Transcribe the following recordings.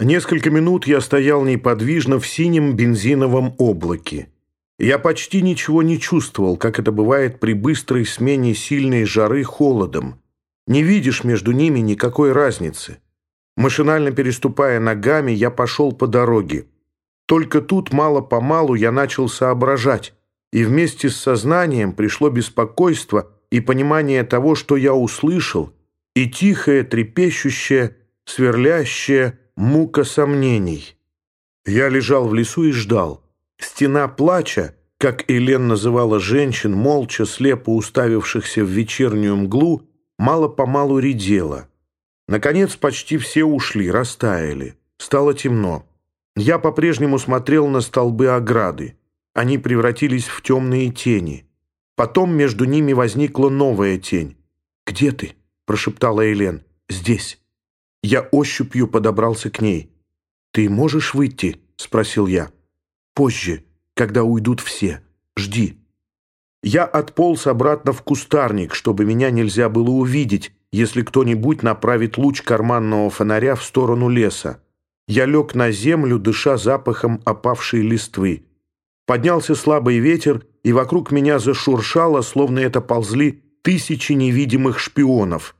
Несколько минут я стоял неподвижно в синем бензиновом облаке. Я почти ничего не чувствовал, как это бывает при быстрой смене сильной жары холодом. Не видишь между ними никакой разницы. Машинально переступая ногами, я пошел по дороге. Только тут мало-помалу я начал соображать, и вместе с сознанием пришло беспокойство и понимание того, что я услышал, и тихое, трепещущее, сверлящее, мука сомнений. Я лежал в лесу и ждал. Стена плача, как Элен называла женщин, молча, слепо уставившихся в вечернюю мглу, мало-помалу редела. Наконец почти все ушли, растаяли. Стало темно. Я по-прежнему смотрел на столбы ограды. Они превратились в темные тени. Потом между ними возникла новая тень. «Где ты?» – прошептала Элен. «Здесь». Я ощупью подобрался к ней. «Ты можешь выйти?» — спросил я. «Позже, когда уйдут все. Жди». Я отполз обратно в кустарник, чтобы меня нельзя было увидеть, если кто-нибудь направит луч карманного фонаря в сторону леса. Я лег на землю, дыша запахом опавшей листвы. Поднялся слабый ветер, и вокруг меня зашуршало, словно это ползли тысячи невидимых шпионов —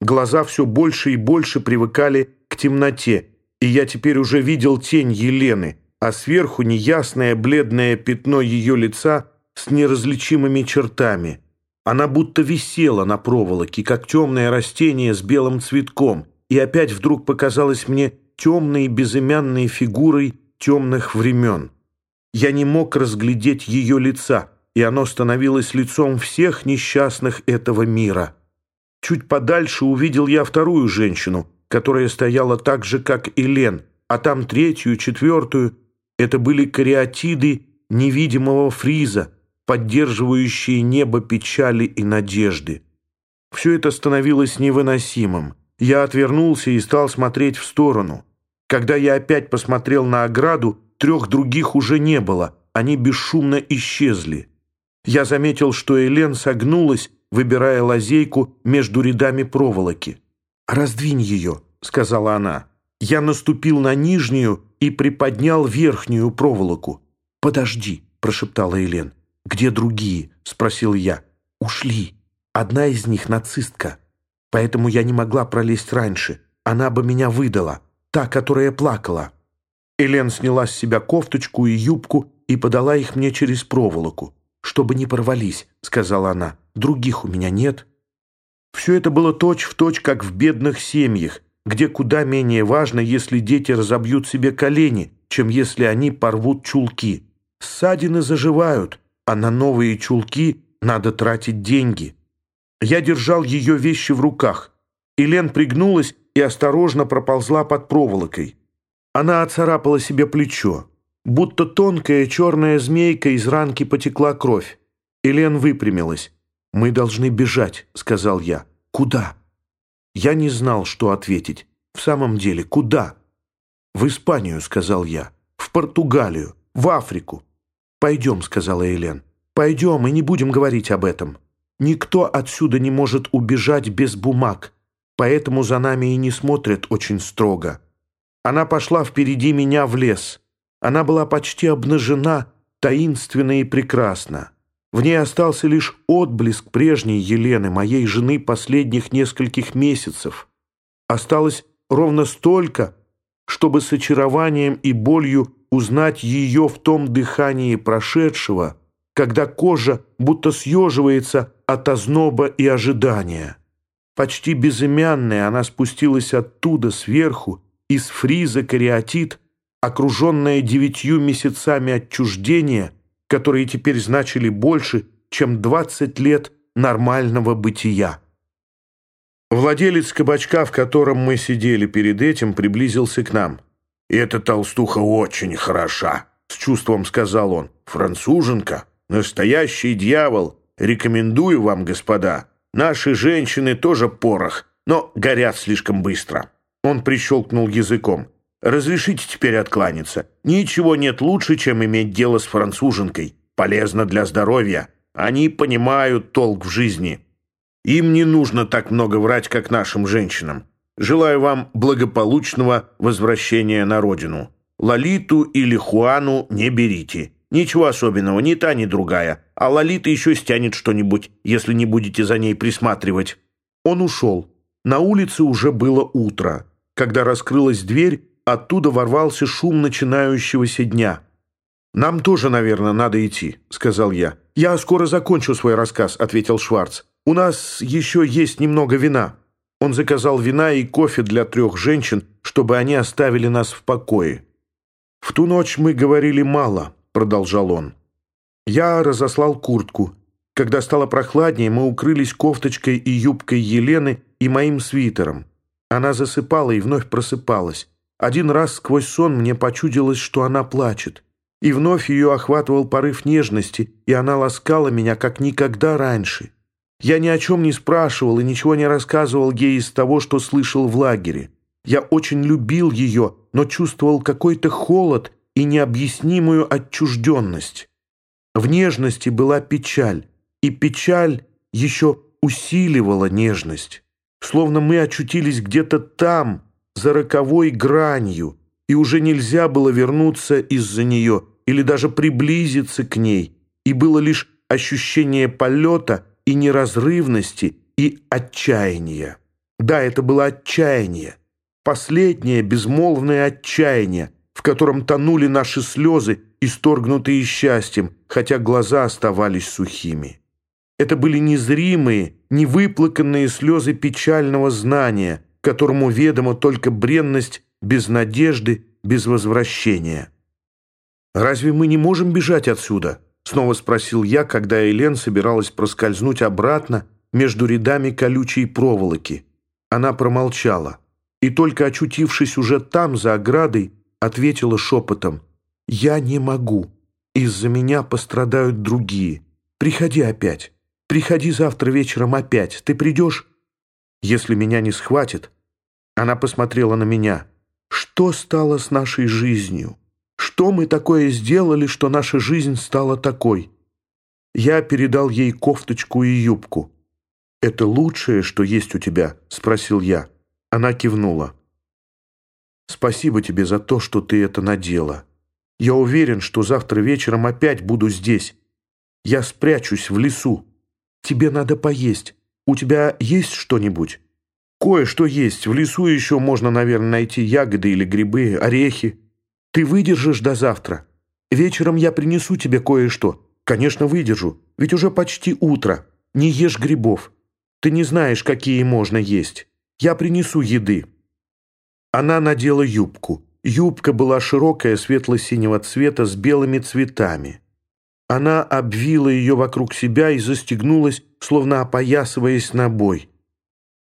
Глаза все больше и больше привыкали к темноте, и я теперь уже видел тень Елены, а сверху неясное бледное пятно ее лица с неразличимыми чертами. Она будто висела на проволоке, как темное растение с белым цветком, и опять вдруг показалась мне темной безымянной фигурой темных времен. Я не мог разглядеть ее лица, и оно становилось лицом всех несчастных этого мира. Чуть подальше увидел я вторую женщину, которая стояла так же, как и Лен, а там третью, четвертую. Это были кариатиды невидимого фриза, поддерживающие небо печали и надежды. Все это становилось невыносимым. Я отвернулся и стал смотреть в сторону. Когда я опять посмотрел на ограду, трех других уже не было, они бесшумно исчезли. Я заметил, что Элен согнулась выбирая лазейку между рядами проволоки. «Раздвинь ее», — сказала она. Я наступил на нижнюю и приподнял верхнюю проволоку. «Подожди», — прошептала Елен. «Где другие?» — спросил я. «Ушли. Одна из них нацистка. Поэтому я не могла пролезть раньше. Она бы меня выдала. Та, которая плакала». Элен сняла с себя кофточку и юбку и подала их мне через проволоку. «Чтобы не порвались», — сказала она. «Других у меня нет». Все это было точь-в-точь, точь, как в бедных семьях, где куда менее важно, если дети разобьют себе колени, чем если они порвут чулки. Ссадины заживают, а на новые чулки надо тратить деньги. Я держал ее вещи в руках. Елен пригнулась и осторожно проползла под проволокой. Она оцарапала себе плечо. Будто тонкая черная змейка из ранки потекла кровь. Элен выпрямилась. «Мы должны бежать», — сказал я. «Куда?» Я не знал, что ответить. В самом деле, куда? «В Испанию», — сказал я. «В Португалию. В Африку». «Пойдем», — сказала Элен. «Пойдем и не будем говорить об этом. Никто отсюда не может убежать без бумаг, поэтому за нами и не смотрят очень строго». Она пошла впереди меня в лес. Она была почти обнажена, таинственна и прекрасна. В ней остался лишь отблеск прежней Елены, моей жены последних нескольких месяцев. Осталось ровно столько, чтобы с очарованием и болью узнать ее в том дыхании прошедшего, когда кожа будто съеживается от озноба и ожидания. Почти безымянная она спустилась оттуда, сверху, из фриза кариатит, окруженная девятью месяцами отчуждения, которые теперь значили больше, чем двадцать лет нормального бытия. Владелец кабачка, в котором мы сидели перед этим, приблизился к нам. «Эта толстуха очень хороша», — с чувством сказал он. «Француженка, настоящий дьявол. Рекомендую вам, господа. Наши женщины тоже порох, но горят слишком быстро». Он прищелкнул языком. Разрешите теперь откланяться. Ничего нет лучше, чем иметь дело с француженкой. Полезно для здоровья. Они понимают толк в жизни. Им не нужно так много врать, как нашим женщинам. Желаю вам благополучного возвращения на родину. Лолиту или Хуану не берите. Ничего особенного, ни та, ни другая. А Лолита еще стянет что-нибудь, если не будете за ней присматривать». Он ушел. На улице уже было утро. Когда раскрылась дверь, оттуда ворвался шум начинающегося дня. «Нам тоже, наверное, надо идти», — сказал я. «Я скоро закончу свой рассказ», — ответил Шварц. «У нас еще есть немного вина». Он заказал вина и кофе для трех женщин, чтобы они оставили нас в покое. «В ту ночь мы говорили мало», — продолжал он. Я разослал куртку. Когда стало прохладнее, мы укрылись кофточкой и юбкой Елены и моим свитером. Она засыпала и вновь просыпалась. Один раз сквозь сон мне почудилось, что она плачет. И вновь ее охватывал порыв нежности, и она ласкала меня, как никогда раньше. Я ни о чем не спрашивал и ничего не рассказывал ей из того, что слышал в лагере. Я очень любил ее, но чувствовал какой-то холод и необъяснимую отчужденность. В нежности была печаль, и печаль еще усиливала нежность. Словно мы очутились где-то там, за роковой гранью, и уже нельзя было вернуться из-за нее или даже приблизиться к ней, и было лишь ощущение полета и неразрывности, и отчаяния. Да, это было отчаяние, последнее безмолвное отчаяние, в котором тонули наши слезы, исторгнутые счастьем, хотя глаза оставались сухими. Это были незримые, невыплаканные слезы печального знания, которому ведома только бренность без надежды, без возвращения. «Разве мы не можем бежать отсюда?» — снова спросил я, когда Элен собиралась проскользнуть обратно между рядами колючей проволоки. Она промолчала и, только очутившись уже там, за оградой, ответила шепотом. «Я не могу. Из-за меня пострадают другие. Приходи опять. Приходи завтра вечером опять. Ты придешь?» «Если меня не схватит...» Она посмотрела на меня. «Что стало с нашей жизнью? Что мы такое сделали, что наша жизнь стала такой?» Я передал ей кофточку и юбку. «Это лучшее, что есть у тебя?» — спросил я. Она кивнула. Спасибо тебе за то, что ты это надела. Я уверен, что завтра вечером опять буду здесь. Я спрячусь в лесу. Тебе надо поесть. У тебя есть что-нибудь? Кое-что есть. В лесу еще можно, наверное, найти ягоды или грибы, орехи. Ты выдержишь до завтра? Вечером я принесу тебе кое-что. Конечно, выдержу, ведь уже почти утро. Не ешь грибов. Ты не знаешь, какие можно есть. Я принесу еды. Она надела юбку. Юбка была широкая, светло-синего цвета, с белыми цветами. Она обвила ее вокруг себя и застегнулась, словно опоясываясь на бой.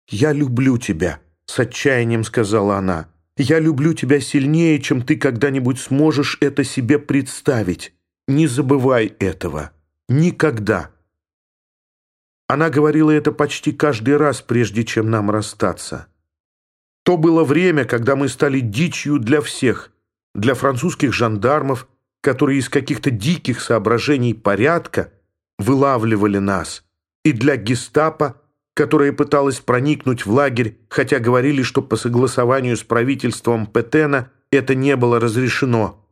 «Я люблю тебя», — с отчаянием сказала она. «Я люблю тебя сильнее, чем ты когда-нибудь сможешь это себе представить. Не забывай этого. Никогда». Она говорила это почти каждый раз, прежде чем нам расстаться. То было время, когда мы стали дичью для всех, для французских жандармов, которые из каких-то диких соображений порядка вылавливали нас, и для гестапо, которая пыталась проникнуть в лагерь, хотя говорили, что по согласованию с правительством Петена это не было разрешено.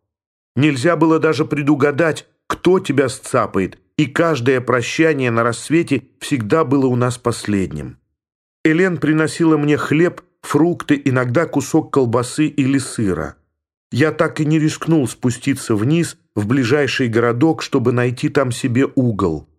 Нельзя было даже предугадать, кто тебя сцапает, и каждое прощание на рассвете всегда было у нас последним. Элен приносила мне хлеб, фрукты, иногда кусок колбасы или сыра. Я так и не рискнул спуститься вниз в ближайший городок, чтобы найти там себе угол.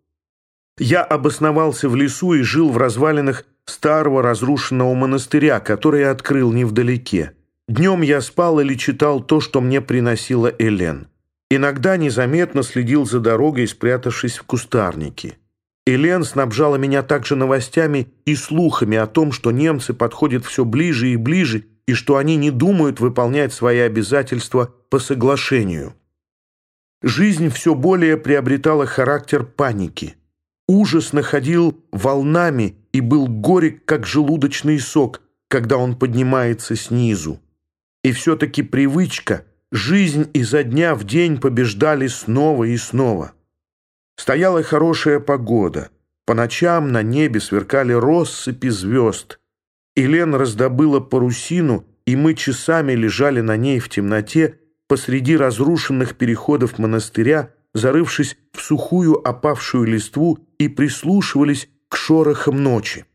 Я обосновался в лесу и жил в развалинах старого разрушенного монастыря, который я открыл невдалеке. Днем я спал или читал то, что мне приносила Элен. Иногда незаметно следил за дорогой, спрятавшись в кустарнике. Элен снабжала меня также новостями и слухами о том, что немцы подходят все ближе и ближе, и что они не думают выполнять свои обязательства по соглашению. Жизнь все более приобретала характер паники. Ужас находил волнами и был горек, как желудочный сок, когда он поднимается снизу. И все-таки привычка, жизнь изо дня в день побеждали снова и снова. Стояла хорошая погода. По ночам на небе сверкали россыпи звезд. Элен раздобыла парусину, и мы часами лежали на ней в темноте посреди разрушенных переходов монастыря, зарывшись в сухую опавшую листву и прислушивались к шорохам ночи.